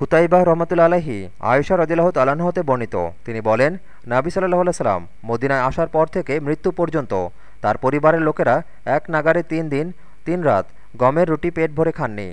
কুতাইবাহ রহমতুল্লা আলহি আয়সা রদিল্লাহ তালাহ হতে বর্ণিত। তিনি বলেন, নাবি সাল্লাহ সাল্লাম মদিনায় আসার পর থেকে মৃত্যু পর্যন্ত তার পরিবারের লোকেরা এক নাগারে তিন দিন, তিন রাত গমের রুটি পেট ভরে খাননি।